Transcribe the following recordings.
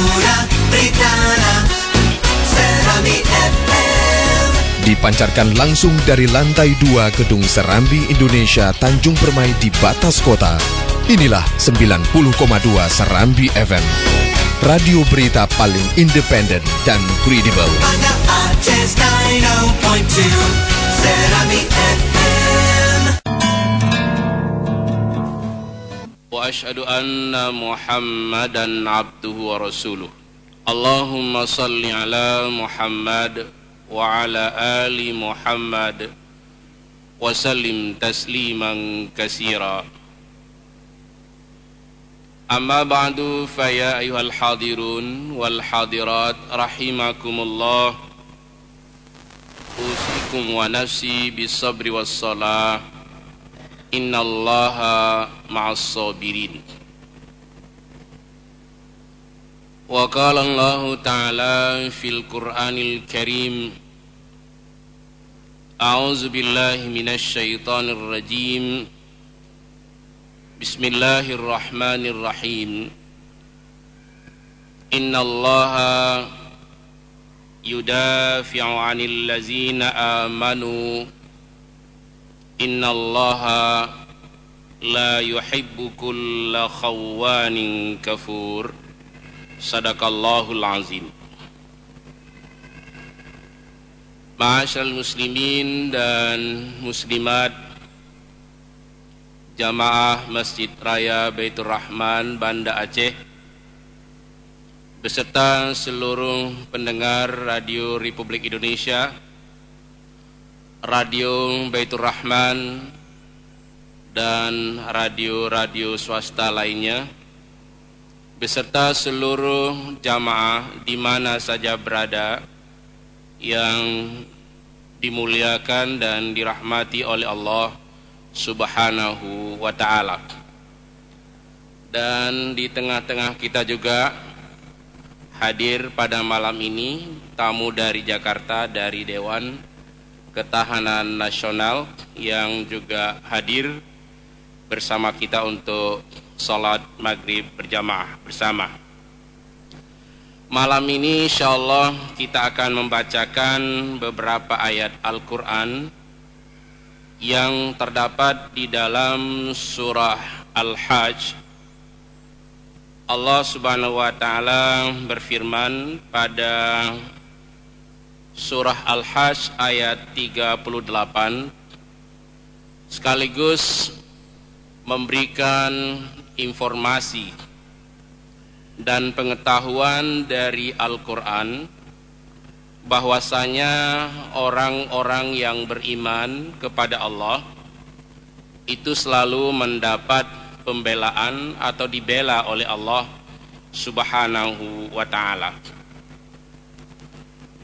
Pura Britana Serambi FM Dipancarkan langsung dari lantai 2 Gedung Serambi Indonesia Tanjung Permai di batas kota. Inilah 90,2 Serambi FM. Radio berita paling independen dan kredibel. Pada Aceh 90.2 Serambi FM وأشهد أن محمدا عبده ورسوله. اللهم صل على محمد وعلى آل محمد وسلم تسليما كثيرا. أما بعد فيا أيها الحاضرون والحاضرات رحمكم الله. أوصيكم ونفسي بالصبر والصلاة. إن الله مع الصابرين. وقال الله تعالى في القرآن الكريم أعوذ بالله من الشيطان الرجيم. بسم الله الرحمن الرحيم. إن الله يدافع عن الذين آمنوا إن الله لا يحب كل خوان كفور صدق الله العظيم Ma'asyal muslimin dan muslimat Jamaah Masjid Raya Baitur Rahman Banda Aceh beserta seluruh pendengar Radio Republik Indonesia Radio Baitur Rahman dan radio-radio swasta lainnya beserta seluruh jamaah di mana saja berada yang dimuliakan dan dirahmati oleh Allah Subhanahu wa taala. Dan di tengah-tengah kita juga hadir pada malam ini tamu dari Jakarta dari Dewan Ketahanan Nasional yang juga hadir bersama kita untuk sholat maghrib berjamaah bersama. Malam ini insya Allah kita akan membacakan beberapa ayat Al-Quran yang terdapat di dalam surah Al-Hajj. Allah subhanahu wa ta'ala berfirman pada surah Al-Hajj ayat 38 sekaligus memberikan informasi dan pengetahuan dari Al-Quran bahwasanya orang-orang yang beriman kepada Allah itu selalu mendapat pembelaan atau dibela oleh Allah Subhanahu wa taala.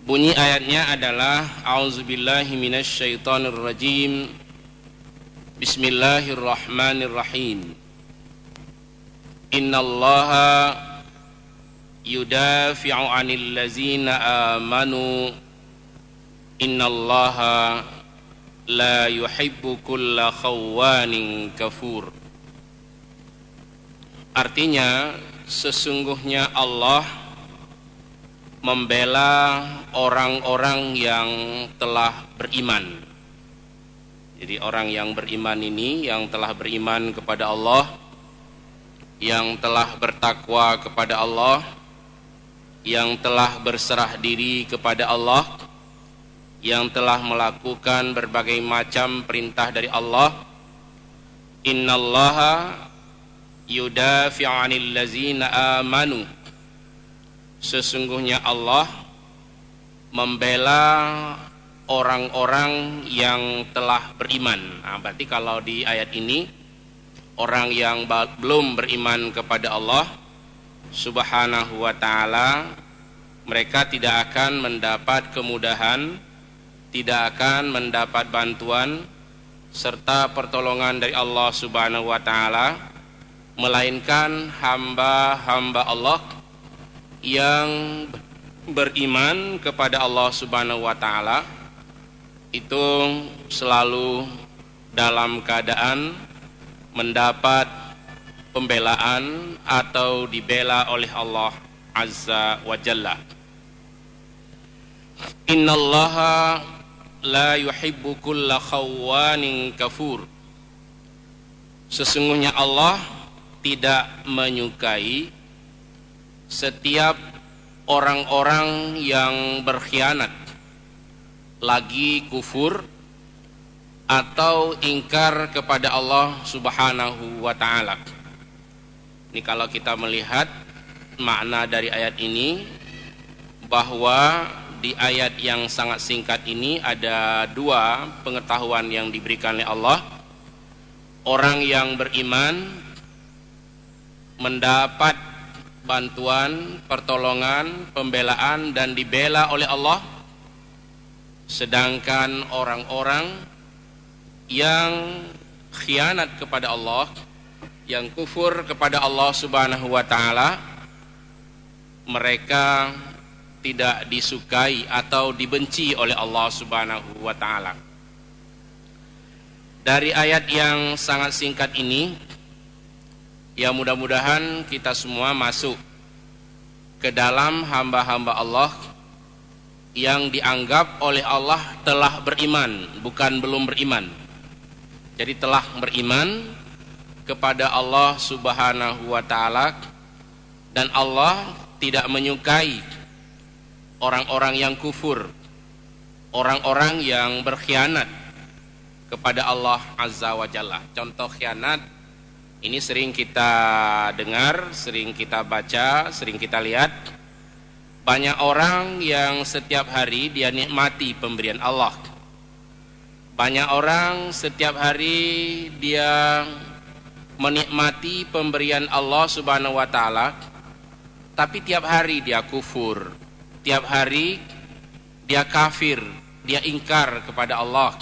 Bunyi ayatnya adalah A'udzubillahi minasyaitonirrajim. Bismillahirrahmanirrahim. Innallaha yudafi'u 'anil ladzina amanu. Innallaha la yuhibbu kulla khawanin kafur. Artinya sesungguhnya Allah membela orang-orang yang telah beriman. Jadi orang yang beriman ini yang telah beriman kepada Allah, yang telah bertakwa kepada Allah, yang telah berserah diri kepada Allah, yang telah melakukan berbagai macam perintah dari Allah. Innallaha yudafi'u 'anil ladzina amanu sesungguhnya Allah membela orang-orang yang telah beriman. Nah, berarti kalau di ayat ini orang yang belum beriman kepada Allah Subhanahu wa taala mereka tidak akan mendapat kemudahan, tidak akan mendapat bantuan serta pertolongan dari Allah Subhanahu wa taala melainkan hamba-hamba Allah yang beriman kepada Allah Subhanahu wa taala itu selalu dalam keadaan mendapat pembelaan atau dibela oleh Allah Azza wa Jalla. Innallaha la yuhibbu kulla khawanin kafur. Sesungguhnya Allah tidak menyukai setiap orang-orang yang berkhianat lagi kufur atau ingkar kepada Allah Subhanahu wa taala. Ini kalau kita melihat makna dari ayat ini bahwa di ayat yang sangat singkat ini ada dua pengetahuan yang diberikan oleh Allah. Orang yang beriman mendapat bantuan, pertolongan, pembelaan dan dibela oleh Allah. Sedangkan orang-orang yang khianat kepada Allah, yang kufur kepada Allah Subhanahu wa taala, mereka tidak disukai atau dibenci oleh Allah Subhanahu wa taala. Dari ayat yang sangat singkat ini, ya mudah-mudahan kita semua masuk ke dalam hamba-hamba Allah yang dianggap oleh Allah telah beriman, bukan belum beriman. Jadi telah beriman kepada Allah Subhanahu wa taala dan Allah tidak menyukai orang-orang yang kufur, orang-orang yang berkhianat kepada Allah Azza wa Jalla. Contoh khianat ini sering kita dengar, sering kita baca, sering kita lihat. Banyak orang yang setiap hari dia nikmati pemberian Allah. Banyak orang setiap hari dia menikmati pemberian Allah Subhanahu wa taala tapi tiap hari dia kufur, tiap hari dia kafir, dia ingkar kepada Allah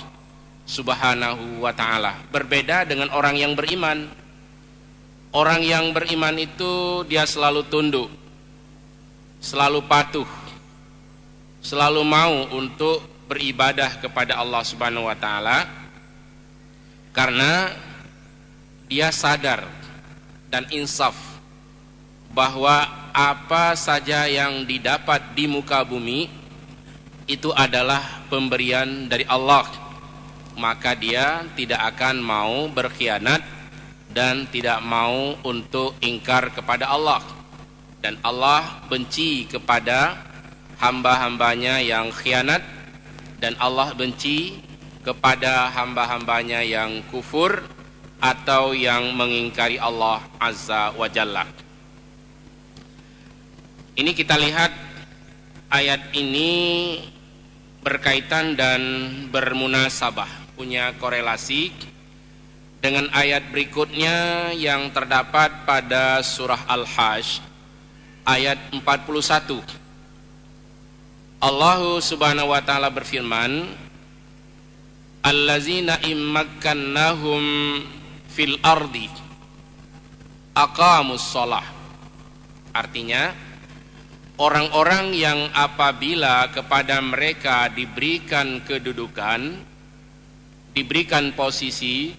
Subhanahu wa taala. Berbeda dengan orang yang beriman. Orang yang beriman itu dia selalu tunduk, selalu patuh, selalu mau untuk beribadah kepada Allah Subhanahu wa taala karena dia sadar dan insaf bahwa apa saja yang didapat di muka bumi itu adalah pemberian dari Allah. Maka dia tidak akan mau berkhianat dan tidak mau untuk ingkar kepada Allah dan Allah benci kepada hamba-hambanya yang khianat dan Allah benci kepada hamba-hambanya yang kufur atau yang mengingkari Allah Azza wa Jalla. Ini kita lihat ayat ini berkaitan dan bermunasabah, punya korelasi dengan ayat berikutnya yang terdapat pada surah Al-Hajj ayat 41. Allah Subhanahu wa taala berfirman, "Allazina immakkannahum fil ardi aqamus shalah." Artinya, orang-orang yang apabila kepada mereka diberikan kedudukan, diberikan posisi,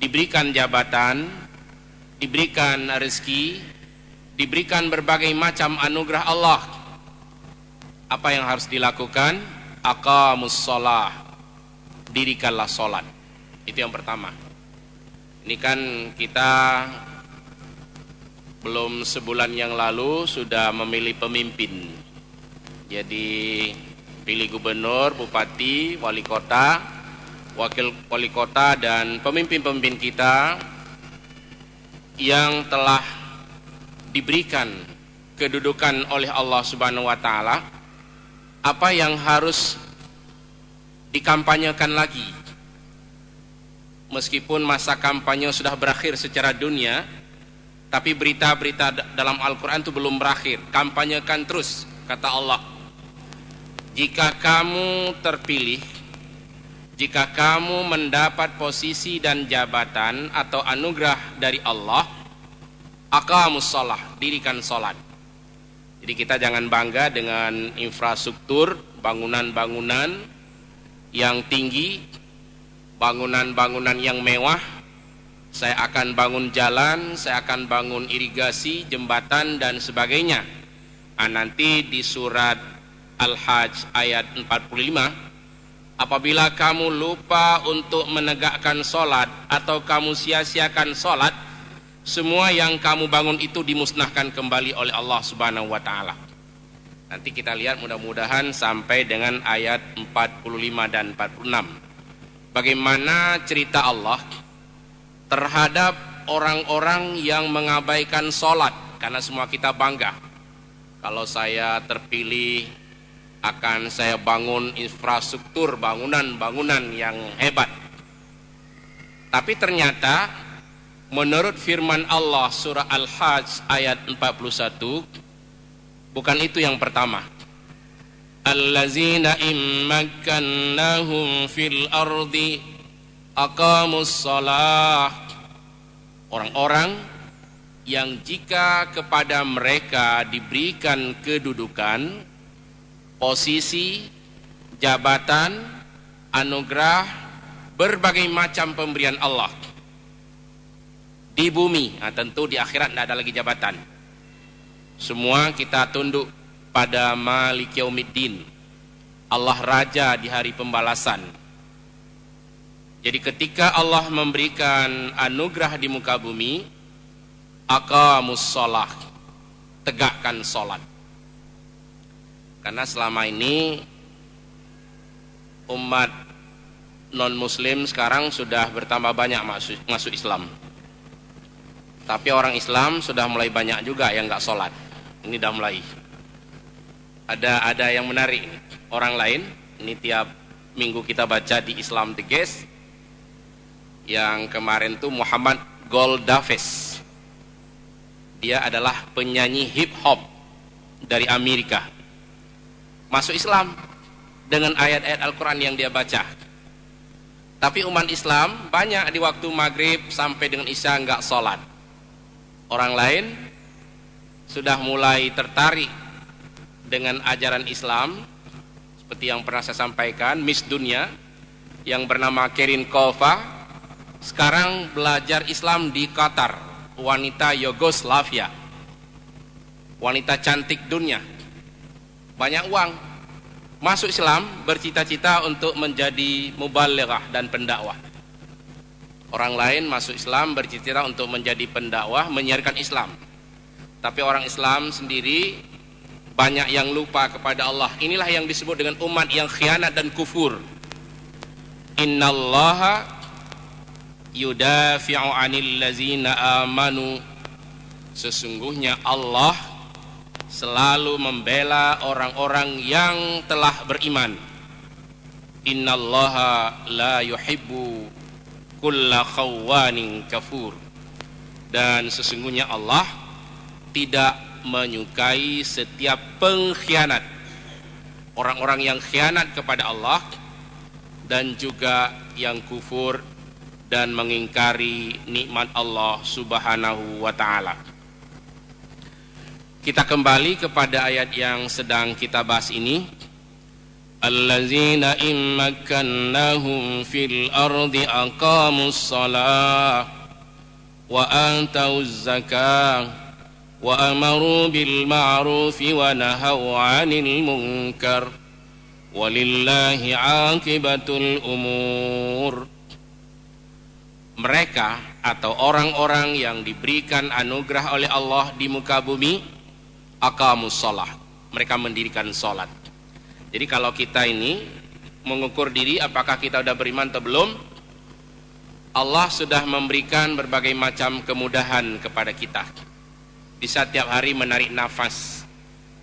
diberikan jabatan, diberikan rezeki, diberikan berbagai macam anugerah Allah. Apa yang harus dilakukan? Aqamus shalah. Dirikanlah salat. Itu yang pertama. Ini kan kita belum sebulan yang lalu sudah memilih pemimpin. Jadi pilih gubernur, bupati, wali kota, wakil wali kota dan pemimpin-pemimpin kita yang telah diberikan kedudukan oleh Allah Subhanahu wa taala apa yang harus dikampanyekan lagi? Meskipun masa kampanye sudah berakhir secara dunia tapi berita-berita dalam Al-Quran itu belum berakhir. Kampanyekan terus kata Allah. Jika kamu terpilih jika kamu mendapat posisi dan jabatan atau anugerah dari Allah aqamus shalah dirikan salat jadi kita jangan bangga dengan infrastruktur bangunan-bangunan yang tinggi bangunan-bangunan yang mewah. Saya akan bangun jalan saya akan bangun irigasi jembatan dan sebagainya. Ah, nanti di surat Al-Hajj ayat 45 apabila kamu lupa untuk menegakkan solat atau kamu sia-siakan solat semua yang kamu bangun itu dimusnahkan kembali oleh Allah Subhanahu wa taala. Nanti kita lihat mudah-mudahan sampai dengan ayat 45 dan 46. Bagaimana cerita Allah terhadap orang-orang yang mengabaikan solat karena semua kita bangga. Kalau saya terpilih akan saya bangun infrastruktur bangunan-bangunan yang hebat. Tapi ternyata menurut firman Allah surah Al-Hajj ayat 41 Bukan itu yang pertama. Allazina immakkannahum fil ardi aqamus salah. Orang-orang yang jika kepada mereka diberikan kedudukan, posisi, jabatan, anugerah, berbagai macam pemberian Allah di bumi, nah, tentu di akhirat tidak ada lagi jabatan semua kita tunduk pada Malik Yaumiddin. Allah Raja di hari pembalasan. Jadi ketika Allah memberikan anugerah di muka bumi, aqamus sholah, tegakkan sholat. Karena selama ini umat non muslim sekarang sudah bertambah banyak masuk, masuk Islam. Tapi orang Islam sudah mulai banyak juga yang nggak sholat. Ini dah mulai. Ada ada yang menarik. Orang lain, ini tiap minggu kita baca di Islam Teges. Yang kemarin tuh Muhammad Goldaves. Dia adalah penyanyi hip hop dari Amerika. Masuk Islam dengan ayat-ayat Al-Quran yang dia baca. Tapi umat Islam banyak di waktu maghrib sampai dengan isya nggak sholat. Orang lain sudah mulai tertarik dengan ajaran Islam seperti yang pernah saya sampaikan Miss Dunia yang bernama Kerin Kova sekarang belajar Islam di Qatar wanita Yugoslavia wanita cantik dunia banyak uang masuk Islam bercita-cita untuk menjadi mubalighah dan pendakwah orang lain masuk Islam bercita-cita untuk menjadi pendakwah menyiarkan Islam tapi orang Islam sendiri banyak yang lupa kepada Allah. Inilah yang disebut dengan umat yang khianat dan kufur. Innallaha yudafi'u 'anil ladzina amanu. Sesungguhnya Allah selalu membela orang-orang yang telah beriman. Innallaha la yuhibbu kulla khawanin kafur. Dan sesungguhnya Allah tidak menyukai setiap pengkhianat orang-orang yang khianat kepada Allah dan juga yang kufur dan mengingkari nikmat Allah Subhanahu wa taala. Kita kembali kepada ayat yang sedang kita bahas ini. Allazina immakannahum fil ardi aqamus salah wa antauz zakah wa amaru bil ma'ruf wa nahau 'anil munkar walillahi 'aqibatul umur mereka atau orang-orang yang diberikan anugerah oleh Allah di muka bumi akamus sholat. Mereka mendirikan sholat. Jadi kalau kita ini mengukur diri apakah kita sudah beriman atau belum? Allah sudah memberikan berbagai macam kemudahan kepada kita. Bisa tiap hari menarik nafas.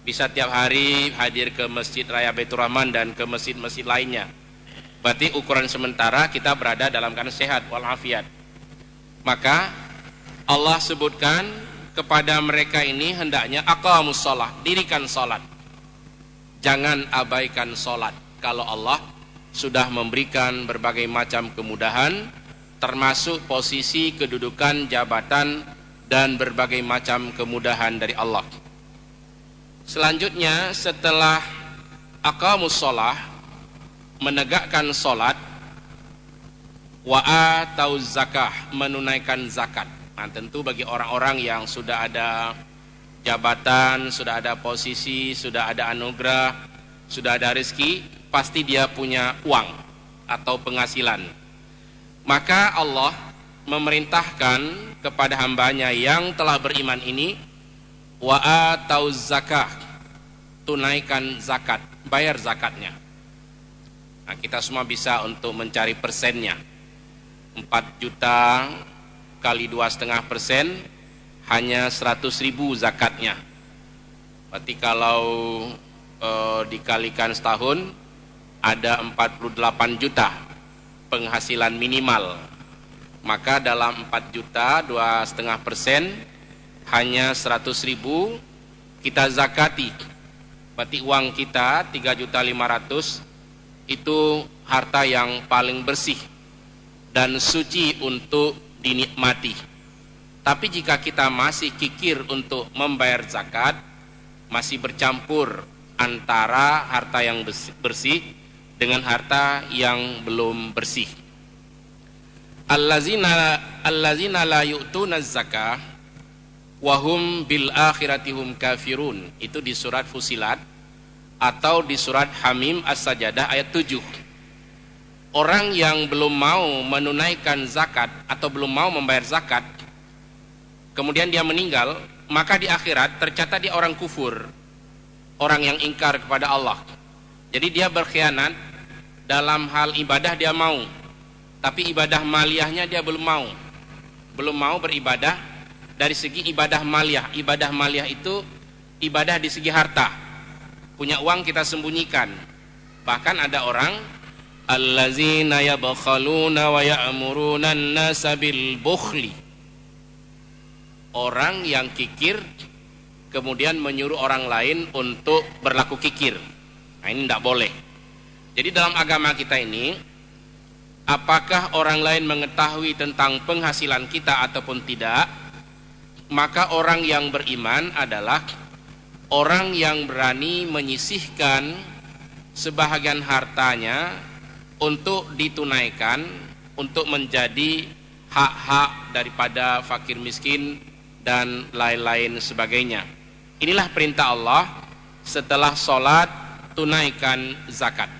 Bisa tiap hari hadir ke Masjid Raya Baitur Rahman dan ke masjid-masjid lainnya. Berarti ukuran sementara kita berada dalam keadaan sehat walafiat. Maka Allah sebutkan kepada mereka ini hendaknya aqamus sholat dirikan sholat jangan abaikan sholat kalau Allah sudah memberikan berbagai macam kemudahan termasuk posisi kedudukan jabatan dan berbagai macam kemudahan dari Allah. Selanjutnya setelah aqamus shalah menegakkan salat wa atau zakah menunaikan zakat. Nah, tentu bagi orang-orang yang sudah ada jabatan, sudah ada posisi, sudah ada anugerah, sudah ada rezeki, pasti dia punya uang atau penghasilan. Maka Allah memerintahkan kepada hambanya yang telah beriman ini wa atau zakah tunaikan zakat bayar zakatnya nah, kita semua bisa untuk mencari persennya 4 juta kali dua setengah persen hanya 100 ribu zakatnya. Berarti kalau e, dikalikan setahun ada 48 juta penghasilan minimal. Maka dalam 4 juta dua setengah persen hanya 100 ribu kita zakati. Berarti uang kita 3 juta 500 itu harta yang paling bersih dan suci untuk dinikmati. Tapi jika kita masih kikir untuk membayar zakat masih bercampur antara harta yang bersih dengan harta yang belum bersih. Allazina allazina la yu'tuna zakah wahum bil akhiratihum kafirun. Itu di surat Fusilat atau di surat Hamim As-Sajadah ayat 7 orang yang belum mau menunaikan zakat atau belum mau membayar zakat kemudian dia meninggal maka di akhirat tercatat dia orang kufur orang yang ingkar kepada Allah jadi dia berkhianat dalam hal ibadah dia mau tapi ibadah maliyahnya dia belum mau belum mau beribadah dari segi ibadah maliyah. Ibadah maliyah itu ibadah di segi harta. Punya uang kita sembunyikan. Bahkan ada orang allazina yabkhaluna wa ya'muruna an-nasa bukhli. Orang yang kikir kemudian menyuruh orang lain untuk berlaku kikir. Nah, ini tidak boleh. Jadi dalam agama kita ini apakah orang lain mengetahui tentang penghasilan kita ataupun tidak maka orang yang beriman adalah orang yang berani menyisihkan sebahagian hartanya untuk ditunaikan untuk menjadi hak-hak daripada fakir miskin dan lain-lain sebagainya. Inilah perintah Allah setelah sholat tunaikan zakat.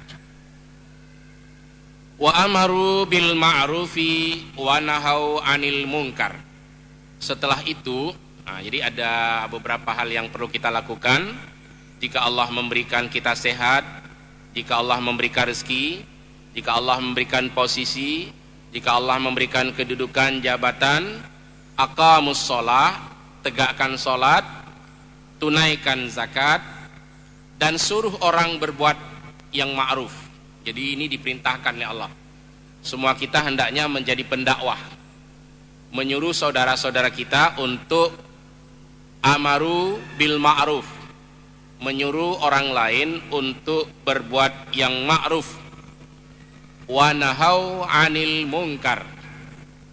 Wa amaru bil ma'rufi wa nahau anil munkar setelah itu, nah, jadi ada beberapa hal yang perlu kita lakukan. Jika Allah memberikan kita sehat, jika Allah memberikan rezeki, jika Allah memberikan posisi, jika Allah memberikan kedudukan jabatan, aqamus sholah, tegakkan sholat, tunaikan zakat, dan suruh orang berbuat yang ma'ruf. Jadi ini diperintahkan oleh Allah. Semua kita hendaknya menjadi pendakwah menyuruh saudara-saudara kita untuk amaru bil ma'ruf menyuruh orang lain untuk berbuat yang ma'ruf wa nahau anil munkar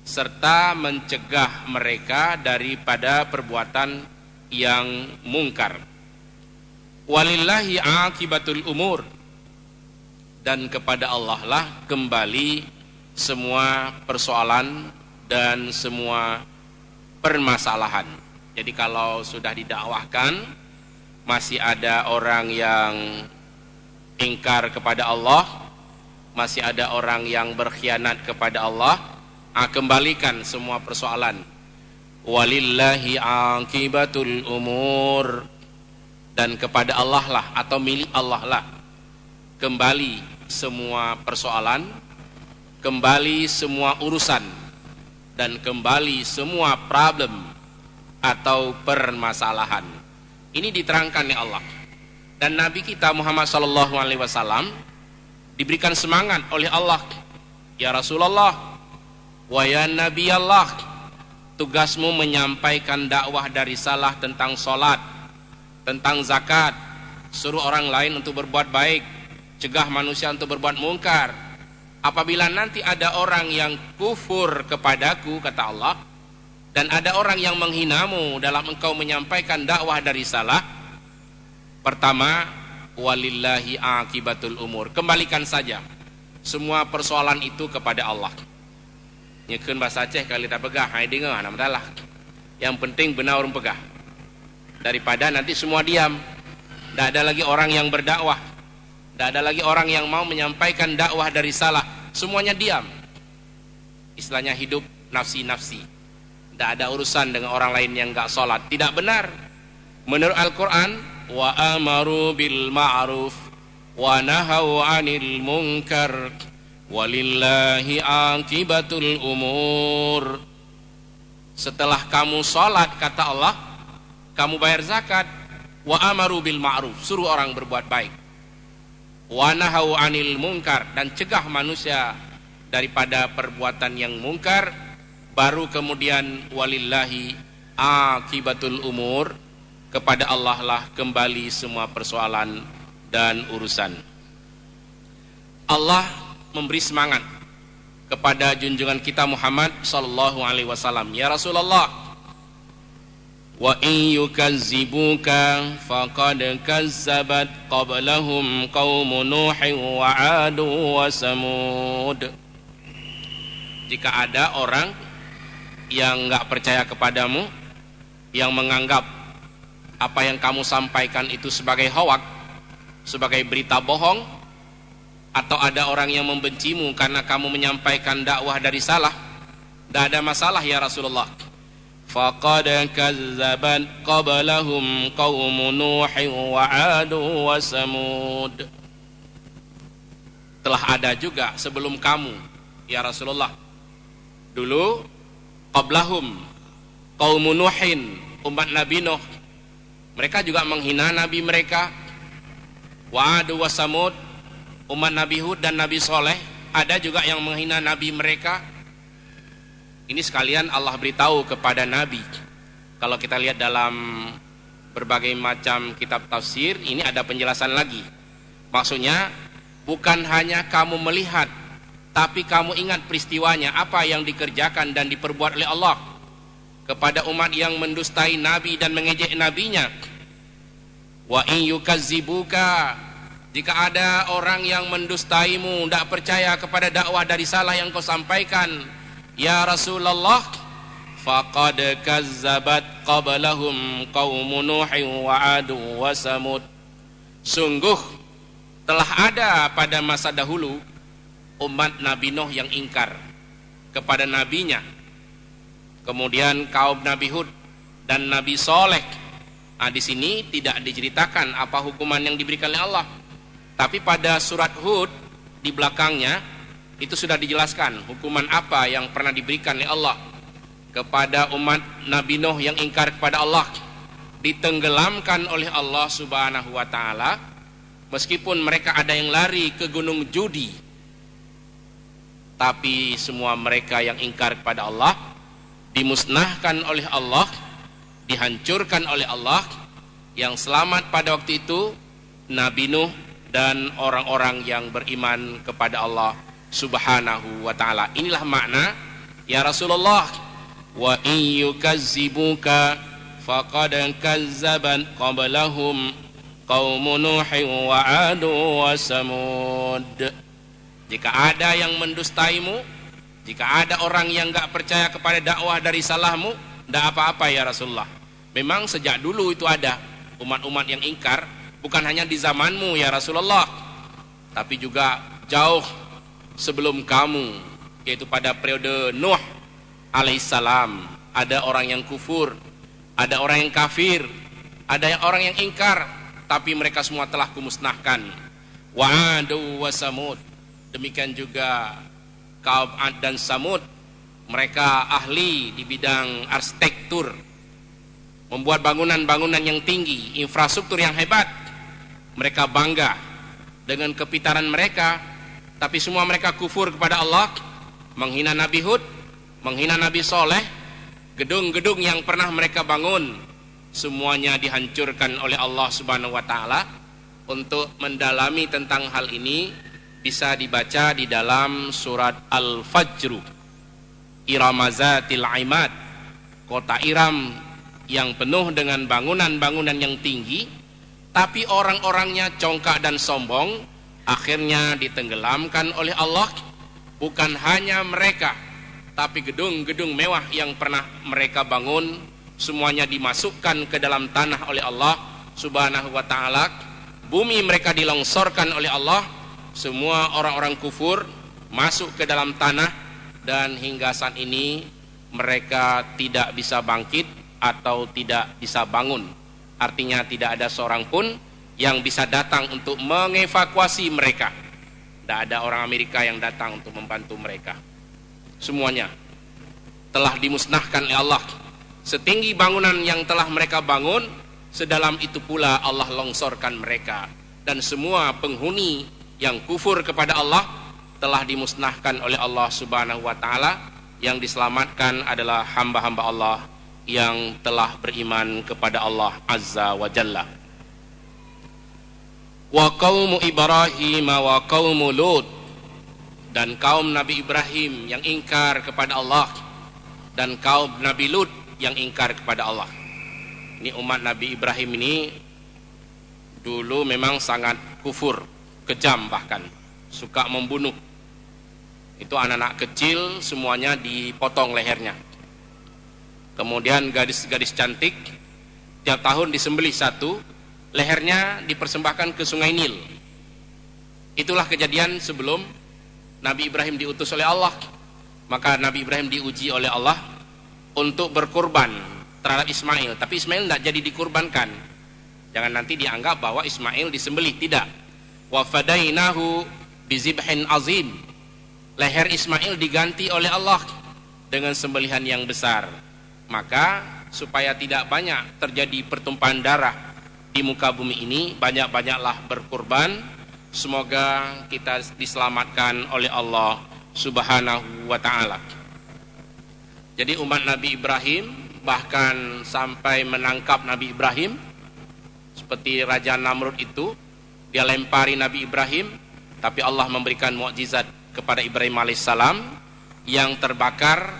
serta mencegah mereka daripada perbuatan yang mungkar walillahi akibatul umur dan kepada Allah lah kembali semua persoalan dan semua permasalahan. Jadi kalau sudah didakwahkan masih ada orang yang ingkar kepada Allah, masih ada orang yang berkhianat kepada Allah, ah, kembalikan semua persoalan. Walillahi akibatul umur dan kepada Allah lah atau milik Allah lah kembali semua persoalan, kembali semua urusan dan kembali semua problem atau permasalahan. Ini diterangkan oleh Allah. Dan Nabi kita Muhammad sallallahu alaihi wasallam diberikan semangat oleh Allah. Ya Rasulullah, wa ya Nabi Allah, tugasmu menyampaikan dakwah dari salah tentang solat, tentang zakat, suruh orang lain untuk berbuat baik, cegah manusia untuk berbuat mungkar, apabila nanti ada orang yang kufur kepadaku kata Allah dan ada orang yang menghinamu dalam engkau menyampaikan dakwah dari salah pertama walillahi akibatul umur kembalikan saja semua persoalan itu kepada Allah nyekun bahasa Aceh kali tak pegah hai dengar nama dalah yang penting benar orang pegah daripada nanti semua diam. Tidak ada lagi orang yang berdakwah. Tidak ada lagi orang yang mau menyampaikan dakwah dari salah. Semuanya diam. Istilahnya hidup nafsi-nafsi. Tidak ada urusan dengan orang lain yang gak sholat. Tidak benar. Menurut Al-Quran, ma'ruf wa nahau anil munkar walillahi akibatul umur. Setelah kamu sholat, kata Allah, kamu bayar zakat, wa amaru bil ma'ruf, suruh orang berbuat baik. Wa nahau anil munkar dan cegah manusia daripada perbuatan yang mungkar, baru kemudian walillahi akibatul umur, kepada Allah lah kembali semua persoalan dan urusan. Allah memberi semangat kepada junjungan kita Muhammad sallallahu alaihi wasallam. Ya Rasulullah, wa in yukazzibuka faqad kazzabat qablahum qaum nuh wa 'ad wa samud. Jika ada orang yang enggak percaya kepadamu, yang menganggap apa yang kamu sampaikan itu sebagai hoak, sebagai berita bohong, atau ada orang yang membencimu karena kamu menyampaikan dakwah dari salah, tidak ada masalah ya Rasulullah. Qablahum qaum Nuh wa 'ad wa Samud. Telah ada juga sebelum kamu ya Rasulullah. Dulu qablahum qaum Nuhin umat Nabi Nuh mereka juga menghina nabi mereka. Wa'adu wa Samud, umat Nabi Hud dan Nabi Soleh, ada juga yang menghina nabi mereka. Ini sekalian Allah beritahu kepada nabi. Kalau kita lihat dalam berbagai macam kitab tafsir, ini ada penjelasan lagi. Maksudnya, bukan hanya kamu melihat, tapi kamu ingat peristiwanya, apa yang dikerjakan dan diperbuat oleh Allah kepada umat yang mendustai nabi dan mengejek nabinya Wa in yukazzibuka jika ada orang yang mendustaimu, tidak percaya kepada dakwah dari salah yang kau sampaikan, ya Rasulullah, faqad kazzabat qablahum qaum Nuh wa 'ad wa Samud. Sungguh telah ada pada masa dahulu umat Nabi Nuh yang ingkar kepada nabinya. Kemudian kaum Nabi Hud dan Nabi Soleh. Nah, di sini tidak diceritakan apa hukuman yang diberikan oleh Allah. Tapi pada surat Hud di belakangnya itu sudah dijelaskan hukuman apa yang pernah diberikan oleh Allah kepada umat Nabi Nuh yang ingkar kepada Allah. Ditenggelamkan oleh Allah Subhanahu wa taala meskipun mereka ada yang lari ke gunung Judi. Tapi semua mereka yang ingkar kepada Allah dimusnahkan oleh Allah dihancurkan oleh Allah yang selamat pada waktu itu Nabi Nuh dan orang-orang yang beriman kepada Allah Subhanahu wa taala. Inilah makna ya Rasulullah wa in faqad kazzaban qablahum qaum Nuh wa 'ad wa Samud. Jika ada yang mendustaimu, jika ada orang yang enggak percaya kepada dakwah dari salahmu, tidak apa-apa ya Rasulullah. Memang sejak dulu itu ada umat-umat yang ingkar, bukan hanya di zamanmu ya Rasulullah, tapi juga jauh sebelum kamu, yaitu pada periode Nuh alaihissalam. Ada orang yang kufur, ada orang yang kafir, ada orang yang ingkar, tapi mereka semua telah kumusnahkan. Wa'adu wa samud. Demikian juga kaum Ad dan Samud. Mereka ahli di bidang arsitektur, membuat bangunan-bangunan yang tinggi, infrastruktur yang hebat. Mereka bangga dengan kepitaran mereka, tapi semua mereka kufur kepada Allah, menghina Nabi Hud, menghina Nabi Soleh, gedung-gedung yang pernah mereka bangun, semuanya dihancurkan oleh Allah Subhanahu wa taala. Untuk mendalami tentang hal ini bisa dibaca di dalam surat Al-Fajr. Iramazatil Aimad. Kota Iram yang penuh dengan bangunan-bangunan yang tinggi, tapi orang-orangnya congkak dan sombong, akhirnya ditenggelamkan oleh Allah. Bukan hanya mereka, tapi gedung-gedung mewah yang pernah mereka bangun, semuanya dimasukkan ke dalam tanah oleh Allah Subhanahu wa taala. Bumi mereka dilongsorkan oleh Allah, semua orang-orang kufur masuk ke dalam tanah dan hingga saat ini mereka tidak bisa bangkit atau tidak bisa bangun. Artinya tidak ada seorang pun yang bisa datang untuk mengevakuasi mereka. Tidak ada orang Amerika yang datang untuk membantu mereka. Semuanya telah dimusnahkan oleh Allah. Setinggi bangunan yang telah mereka bangun, sedalam itu pula Allah longsorkan mereka. Dan semua penghuni yang kufur kepada Allah telah dimusnahkan oleh Allah Subhanahu wa taala. Yang diselamatkan adalah hamba-hamba Allah yang telah beriman kepada Allah Azza wa Jalla. Wa qaumu Ibrahim wa qaumu Lut dan kaum Nabi Ibrahim yang ingkar kepada Allah dan kaum Nabi Lut yang ingkar kepada Allah. Ini umat Nabi Ibrahim ini dulu memang sangat kufur, kejam bahkan, suka membunuh. Itu anak-anak kecil semuanya dipotong lehernya. Kemudian gadis-gadis cantik tiap tahun disembelih satu, lehernya dipersembahkan ke Sungai Nil. Itulah kejadian sebelum Nabi Ibrahim diutus oleh Allah. Maka Nabi Ibrahim diuji oleh Allah untuk berkorban terhadap Ismail. Tapi Ismail tidak jadi dikurbankan. Jangan nanti dianggap bahwa Ismail disembelih. Tidak. Wafadainahu bizibhin azim. Leher Ismail diganti oleh Allah dengan sembelihan yang besar. Maka supaya tidak banyak terjadi pertumpahan darah di muka bumi ini, banyak-banyaklah berkurban. Semoga kita diselamatkan oleh Allah Subhanahu wa taala. Jadi umat Nabi Ibrahim bahkan sampai menangkap Nabi Ibrahim seperti Raja Namrud itu dia lempari Nabi Ibrahim tapi Allah memberikan mukjizat kepada Ibrahim alaihissalam. Yang terbakar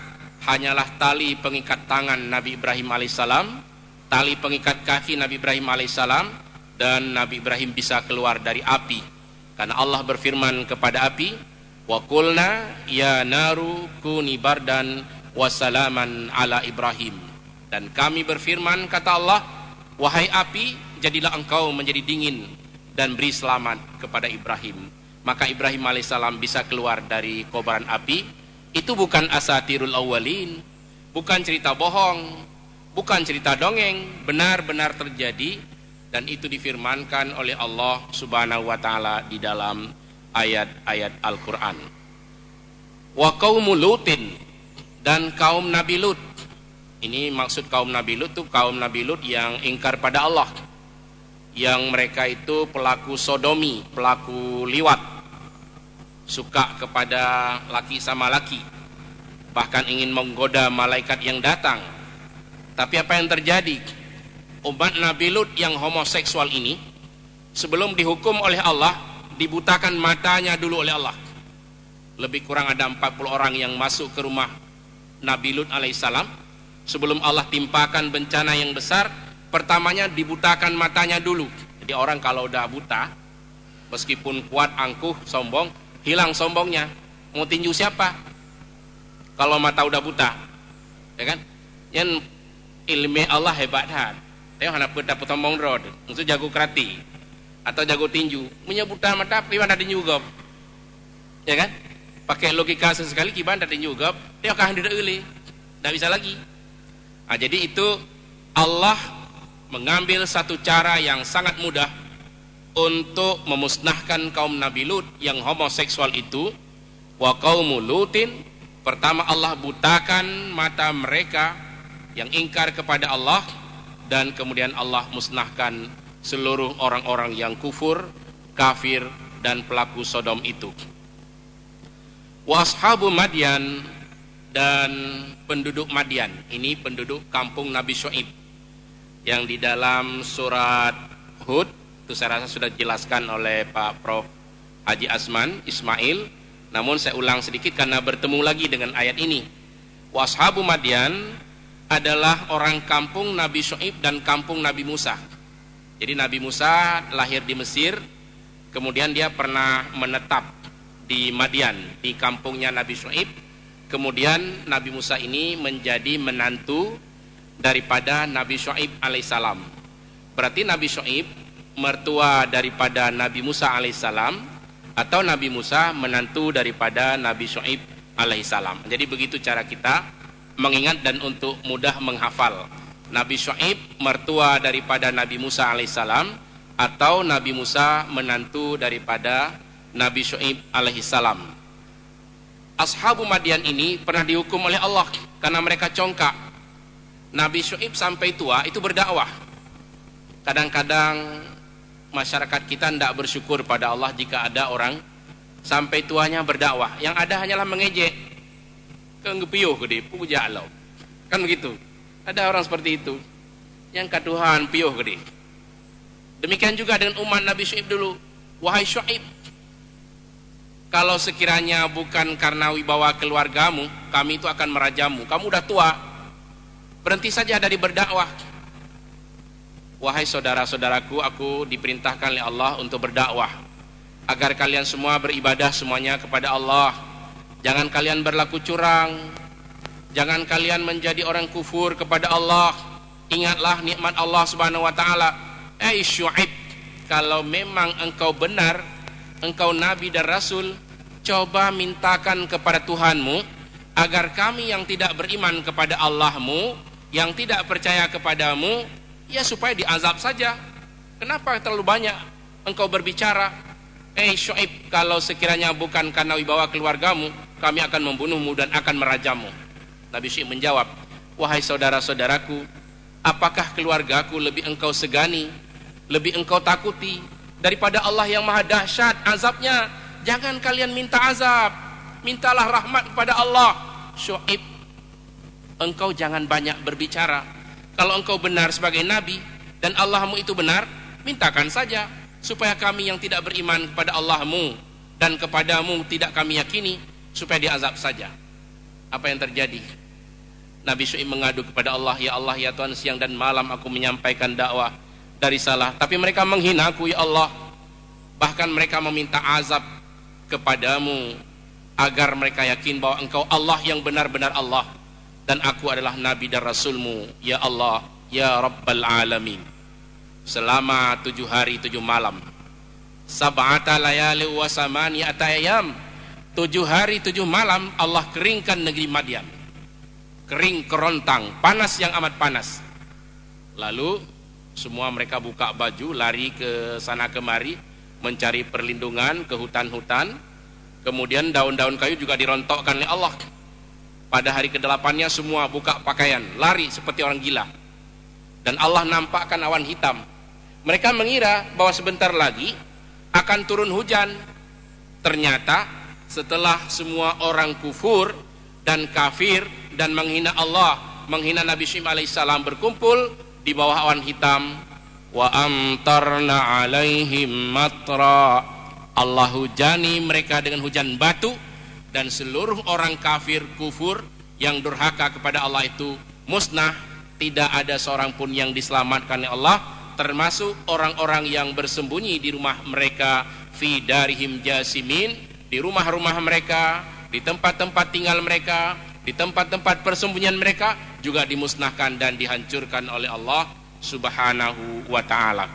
hanyalah tali pengikat tangan Nabi Ibrahim alaihissalam tali pengikat kaki Nabi Ibrahim alaihissalam dan Nabi Ibrahim bisa keluar dari api. Karena Allah berfirman kepada api wa qulna ya naru kuni bardan wasalaman ala Ibrahim. Dan kami berfirman kata Allah wahai api jadilah engkau menjadi dingin dan beri selamat kepada Ibrahim. Maka Ibrahim alaihissalam bisa keluar dari kobaran api. Itu bukan asatirul awalin bukan cerita bohong. Bukan cerita dongeng. Benar-benar terjadi. Dan itu difirmankan oleh Allah Subhanahu wa taala di dalam ayat-ayat Al-Qur'an. Wa qaumul lutin. Dan kaum Nabi Lut. Ini maksud kaum Nabi Lut itu kaum Nabi Lut yang ingkar pada Allah yang mereka itu pelaku sodomi pelaku liwat suka kepada laki sama laki bahkan ingin menggoda malaikat yang datang. Tapi apa yang terjadi? Umat Nabi Lut yang homoseksual ini sebelum dihukum oleh Allah dibutakan matanya dulu oleh Allah. Lebih kurang ada 40 orang yang masuk ke rumah Nabi Lut alaihissalam sebelum Allah timpakan bencana yang besar pertamanya dibutakan matanya dulu. Jadi orang kalau udah buta meskipun kuat angkuh sombong hilang sombongnya. Mau tinju siapa? Kalau mata udah buta ya kan? Yang ilmu Allah hebat hat tengok anak peta putombong road itu jago kerati atau jago tinju. Punya buta mata gimana tinju gop? Ya kan? Pakai logika sesekali gimana tinju gop? Dia akan tidak uli tidak bisa lagi. Nah, jadi itu Allah mengambil satu cara yang sangat mudah untuk memusnahkan kaum Nabi Lut yang homoseksual itu. Wa qaumu Lutin pertama Allah butakan mata mereka yang ingkar kepada Allah dan kemudian Allah musnahkan seluruh orang-orang yang kufur, kafir dan pelaku Sodom itu. Washabu Madian dan penduduk Madian, ini penduduk kampung Nabi Shu'ib yang di dalam surat Hud itu saya rasa sudah dijelaskan oleh Pak Prof. Haji Asman Ismail. Namun saya ulang sedikit karena bertemu lagi dengan ayat ini. Washabu Madian adalah orang kampung Nabi Shu'ib dan kampung Nabi Musa. Jadi Nabi Musa lahir di Mesir kemudian dia pernah menetap di Madian di kampungnya Nabi Shu'ib. Kemudian Nabi Musa ini menjadi menantu daripada Nabi Shu'aib alaihissalam. Berarti Nabi Shu'aib mertua daripada Nabi Musa alaihissalam atau Nabi Musa menantu daripada Nabi Shu'aib alaihissalam. Jadi begitu cara kita mengingat dan untuk mudah menghafal. Nabi Shu'aib mertua daripada Nabi Musa alaihissalam atau Nabi Musa menantu daripada Nabi Shu'aib alaihissalam. Ashabu Madian ini pernah dihukum oleh Allah karena mereka congkak. Nabi Shu'aib sampai tua itu berdakwah. Kadang-kadang masyarakat kita tidak bersyukur pada Allah jika ada orang sampai tuanya berdakwah. Yang ada hanyalah mengejek. Kenggepiuh gede, puja Allah. Kan begitu. Ada orang seperti itu. Yang kaduhan piuh gede. Demikian juga dengan umat Nabi Syuaib dulu. Wahai Syuaib, kalau sekiranya bukan karena wibawa keluargamu, kami itu akan merajamu. Kamu udah tua. Berhenti saja dari berdakwah. Wahai saudara-saudaraku, aku diperintahkan oleh Allah untuk berdakwah agar kalian semua beribadah semuanya kepada Allah. Jangan kalian berlaku curang. Jangan kalian menjadi orang kufur kepada Allah. Ingatlah nikmat Allah Subhanahu wa taala. Eh Syuaib, kalau memang engkau benar, engkau nabi dan rasul, coba mintakan kepada Tuhanmu agar kami yang tidak beriman kepada Allahmu, yang tidak percaya kepadamu, ya supaya diazab saja. Kenapa terlalu banyak engkau berbicara? Eh Syuaib, kalau sekiranya bukan karena wibawa keluargamu, kami akan membunuhmu dan akan merajamu. Nabi Syuaib menjawab, wahai saudara-saudaraku, apakah keluargaku lebih engkau segani, lebih engkau takuti daripada Allah yang maha dahsyat azabnya? Jangan kalian minta azab, mintalah rahmat kepada Allah. Syuaib, engkau jangan banyak berbicara. Kalau engkau benar sebagai nabi dan Allahmu itu benar, mintakan saja supaya kami yang tidak beriman kepada Allahmu dan kepadamu tidak kami yakini supaya diazab saja. Apa yang terjadi? Nabi Syuaib mengadu kepada Allah, ya Allah ya Tuhan siang dan malam aku menyampaikan dakwah dari salah, tapi mereka menghina aku ya Allah. Bahkan mereka meminta azab kepadamu agar mereka yakin bahwa engkau Allah yang benar-benar Allah dan aku adalah nabi dan rasulmu ya Allah ya Rabbal Alamin. Selama tujuh hari tujuh malam. Sab'ata layali wa samani atayam tujuh hari tujuh malam Allah keringkan negeri Madian. Kering kerontang panas yang amat panas. Lalu semua mereka buka baju lari ke sana kemari mencari perlindungan ke hutan-hutan. Kemudian daun-daun kayu juga dirontokkan oleh Allah pada hari kedelapannya semua buka pakaian lari seperti orang gila. Dan Allah nampakkan awan hitam. Mereka mengira bahwa sebentar lagi akan turun hujan. Ternyata setelah semua orang kufur dan kafir dan menghina Allah menghina Nabi Syim alaihissalam berkumpul di bawah awan hitam. Wa amtarna alaihim matra. Allah hujani mereka dengan hujan batu dan seluruh orang kafir kufur yang durhaka kepada Allah itu musnah tidak ada seorang pun yang diselamatkan oleh Allah termasuk orang-orang yang bersembunyi di rumah mereka fi darihim jasimin di rumah-rumah mereka di tempat-tempat tinggal mereka di tempat-tempat persembunyian mereka juga dimusnahkan dan dihancurkan oleh Allah Subhanahu wa taala.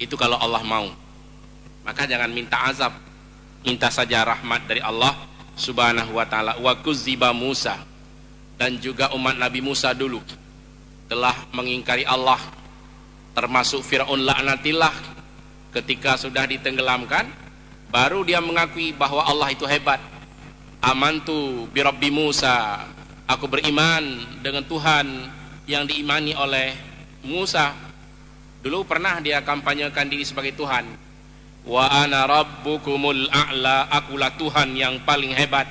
Itu kalau Allah mau. Maka jangan minta azab, minta saja rahmat dari Allah Subhanahu wa taala. Wa kuziba Musa. Dan juga umat Nabi Musa dulu telah mengingkari Allah termasuk Firaun laknatillah ketika sudah ditenggelamkan baru dia mengakui bahwa Allah itu hebat. Amantu bi rabbi Musa. Aku beriman dengan Tuhan yang diimani oleh Musa. Dulu pernah dia kampanyekan diri sebagai Tuhan wa ana rabbukumul a'la akulah Tuhan yang paling hebat.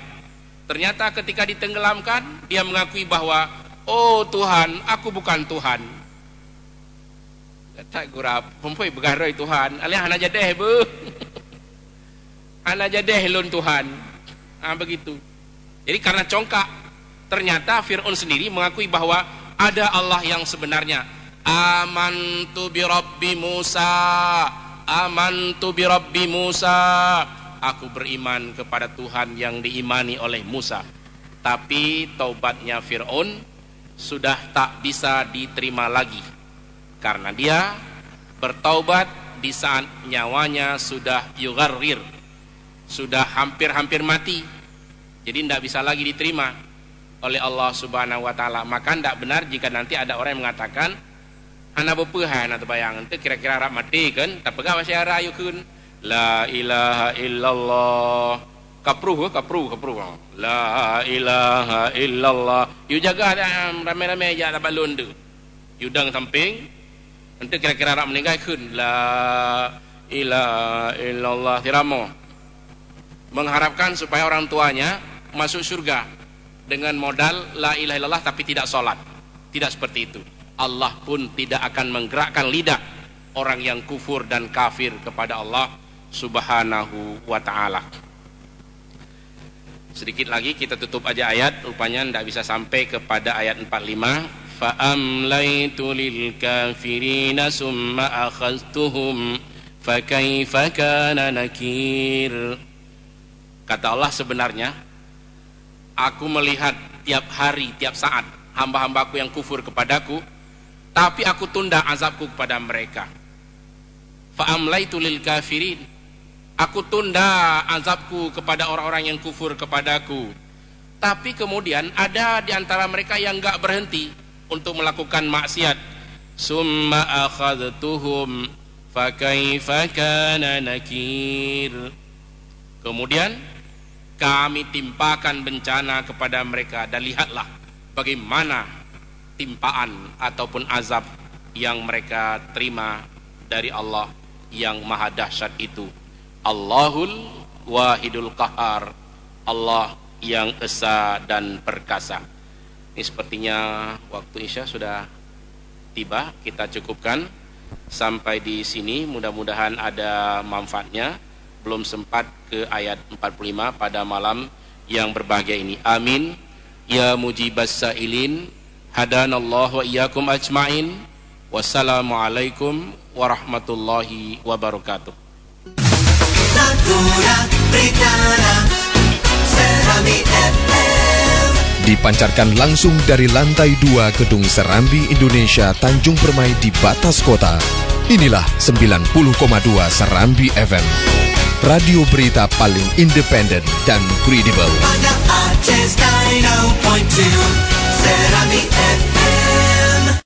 Ternyata ketika ditenggelamkan dia mengakui bahwa oh Tuhan aku bukan Tuhan. Kata gurap perempuan begaroi Tuhan. Alih anak jadeh bu. Anak jadeh lun Tuhan. Ah begitu. Jadi karena congkak ternyata Fir'aun sendiri mengakui bahwa ada Allah yang sebenarnya. Amantu bi rabbi Musa amantu bi rabbi Musa. Aku beriman kepada Tuhan yang diimani oleh Musa. Tapi taubatnya Fir'aun sudah tak bisa diterima lagi. Karena dia bertaubat di saat nyawanya sudah yugarrir. Sudah hampir-hampir mati. Jadi tidak bisa lagi diterima oleh Allah Subhanahu wa taala. Maka tidak benar jika nanti ada orang yang mengatakan anak bepuhan atau bayangan itu kira-kira harap mati kan pegang masih rayu kun. La ilaha illallah. Kapruh kapruh kapruh. La ilaha illallah. You jaga ramai-ramai aja dapat londe you dang samping. Nanti kira-kira harap meninggal kun. La ilaha illallah. Tiramo. Mengharapkan supaya orang tuanya masuk surga dengan modal la ilaha illallah tapi tidak sholat tidak seperti itu Allah pun tidak akan menggerakkan lidah orang yang kufur dan kafir kepada Allah subhanahu wa ta'ala. Sedikit lagi kita tutup aja ayat rupanya tidak bisa sampai kepada ayat 45 fa'amlaitu lil kafirina summa akhaztuhum fakaifa kana nakir. Kata Allah sebenarnya aku melihat tiap hari tiap saat hamba-hambaku yang kufur kepadaku tapi aku tunda azabku kepada mereka fa'amlaitu lil kafirin Aku tunda azabku kepada orang-orang yang kufur kepadaku. Tapi kemudian ada di antara mereka yang enggak berhenti untuk melakukan maksiat. Summa akhadtuhum fakaifa kana nakir. Kemudian kami timpakan bencana kepada mereka dan lihatlah bagaimana timpaan ataupun azab yang mereka terima dari Allah yang maha dahsyat itu. Allahul Wahidul Qahar Allah yang esa dan perkasa. Ini sepertinya waktu Isya sudah tiba kita cukupkan. Sampai di sini mudah-mudahan ada manfaatnya. Belum sempat ke ayat 45 pada malam yang berbahagia ini. Amin. Ya mujibas sailin hadanallahu wa iyyakum ajmain wassalamualaikum warahmatullahi wabarakatuh Dipancarkan langsung dari lantai 2 Gedung Serambi Indonesia Tanjung Permai di batas kota. Inilah 90,2 Serambi FM. Radio berita paling independen dan kredibel. Pada Aceh 90.2 Serami FM